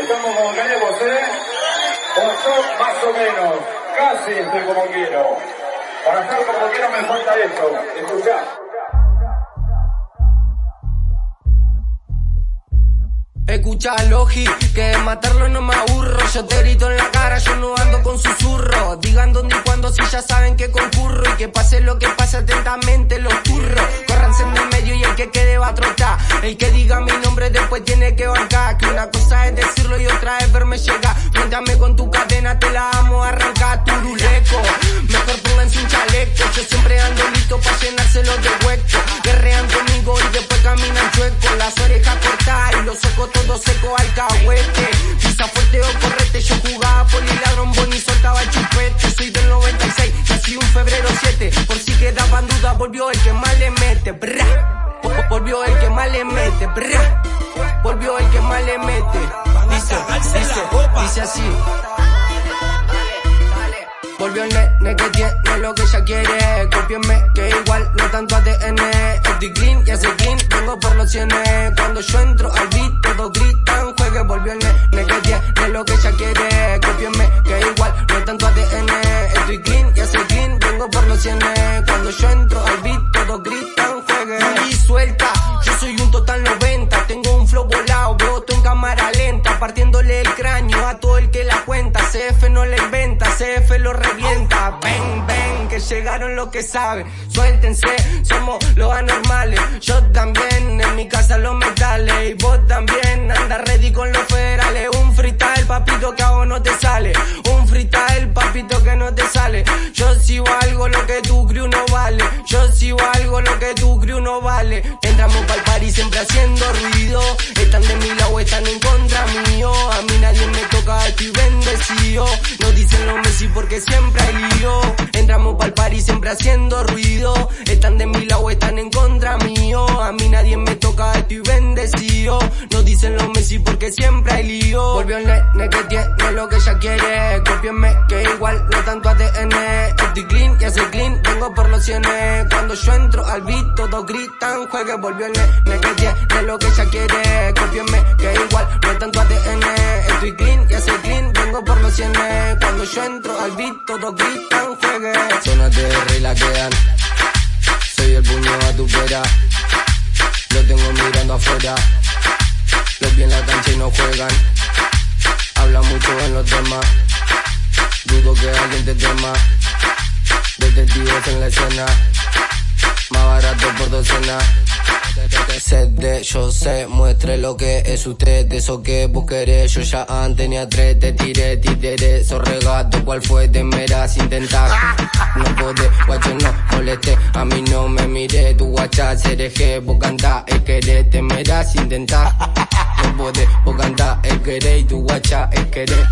Estamos como queremos, ¿eh? O yo más o menos, casi estoy como quiero. Para estar como quiero me falta esto. Escuchá. Escucha Logi, que matarlo no me aburro. Yo te grito en la cara, yo no ando con susurro. Digan dónde y cuándo si ya saben que concurro. Y que pase lo que pase atentamente los curro Corranse en el medio y el que quede va a trotar. El que diga mi nombre después tiene que bancar. Que una cosa es decirlo y otra es verme llegar. Cuéntame con tu cadena, te la amo a arrancar volvió el que más le mete. Bra. Volvió el que más le mete. Bra. Volvió el que más le mete. Dice, dice, dice así. Volvió el nene que tiene lo que ella quiere. Copienme que igual no tanto ADN. Estoy clean y hace clean, vengo por los cienes. Cuando yo entro al beat, todos gritan. Juegue, volvió el nene que tiene lo que ella quiere. Copienme que igual no tanto ADN. Estoy clean y hace clean, vengo por los cienes. Cuando yo entro Partiéndole el cráneo a todo el que la cuenta. CF no le inventa, CF lo revienta. Ven, ven, que llegaron los que saben. Suéltense, somos los anormales. Yo también, en mi casa los metales. Y vos también, anda ready con los federales. Un freestyle, papito, que vos no te sale. Un freestyle, papito, que no te sale. Tu crew no vale. Entramos pa'l party siempre haciendo ruido. Están de mi lado, están en contra mío. A mí nadie me toca, estoy bendecido. No dicen los Messi porque siempre hay lío. Entramos pa'l party siempre haciendo ruido. Están de mi lado, están en contra mío. A mí nadie me toca, No dicen los Messi porque siempre hay lío. Volvió el nene que tiene lo que ella quiere. Copienme que igual no tanto ADN. Estoy clean y hace clean, vengo por los cienes. Cuando yo entro al beat, todos gritan. Juegue, volvió el nene que tiene lo que ella quiere. Copienme que igual no tanto ADN. Estoy clean y hace clean, vengo por los cienes. Cuando yo entro al beat, todos gritan. Juegue. Zona de y la quedan. Soy el puño a tu pera. Lo tengo mirando afuera. Los vi en la cancha y no juegan. Habla mucho en los temas. Dudo que alguien te tema. Detectives en la escena. Más barato por docena. Sed de yo sé, muestre lo que es usted, eso que querés, yo ya antes ni a tres te tiré, tiré, sos regato, cuál fue, te meras, intentar, no mire, tu guacha se deje, vos cantá, el querer, te meras, intentar, no podés, vos cantá, el querer, y tu guacha, el querer.